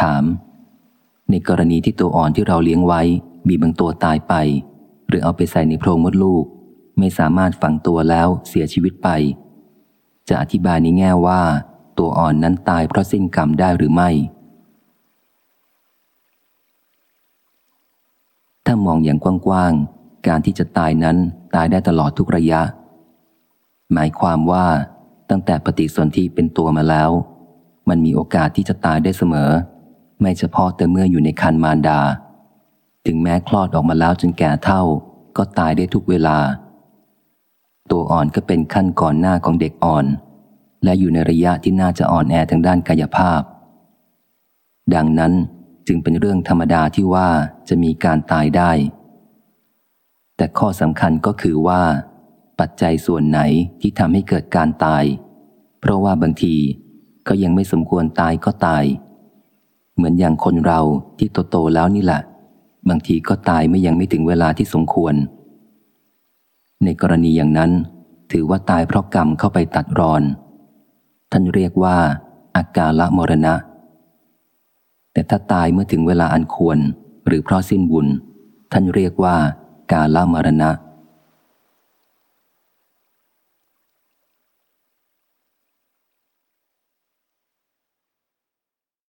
ถาม ในกรณีที่ตัวอ่อนที่เราเลี้ยงไว้ มีบางตัวตายไป หรือเอาไปใส่ในโพรงมดลูก ไม่สามารถฝังตัวแล้วเสียชีวิตไป จะอธิบายในแง่ว่า ตัวอ่อนนั้นตายเพราะสิ้นกรรมได้หรือไม่ ถ้ามองอย่างกว้างๆการที่จะตายนั้นตายได้ตลอดทุกระยะ หมายความว่าตั้งแต่ปฏิสนธิเป็นตัวมาแล้ว มันมีโอกาสที่จะตายได้เสมอ ไม่เฉพาะแต่เมื่ออยู่ในคันมารดา ถึงแม้คลอดออกมาแล้วจนแก่เท่า ก็ตายได้ทุกเวลา ตัวอ่อนก็เป็นขั้นก่อนหน้าของเด็กอ่อน และอยู่ในระยะที่น่าจะอ่อนแอทางด้านกายภาพ ดังนั้นจึงเป็นเรื่องธรรมดาที่ว่าจะมีการตายได้ แต่ข้อสำคัญก็คือว่า ปัจจัยส่วนไหนที่ทำให้เกิดการตาย เพราะว่าบางทีก็ยังไม่สมควรตายก็ตาย เหมือนอย่างคนเราที่โตๆแล้วนี่แหละ บางทีก็ตายไม่ยังไม่ถึงเวลาที่สมควร ในกรณีอย่างนั้น ถือว่าตายเพราะกรรมเข้าไปตัดรอน ท่านเรียกว่า อากาละมรณะ แต่ถ้าตายเมื่อถึงเวลาอันควร หรือเพราะสิ้นบุญ ท่านเรียกว่ากาละมรณะ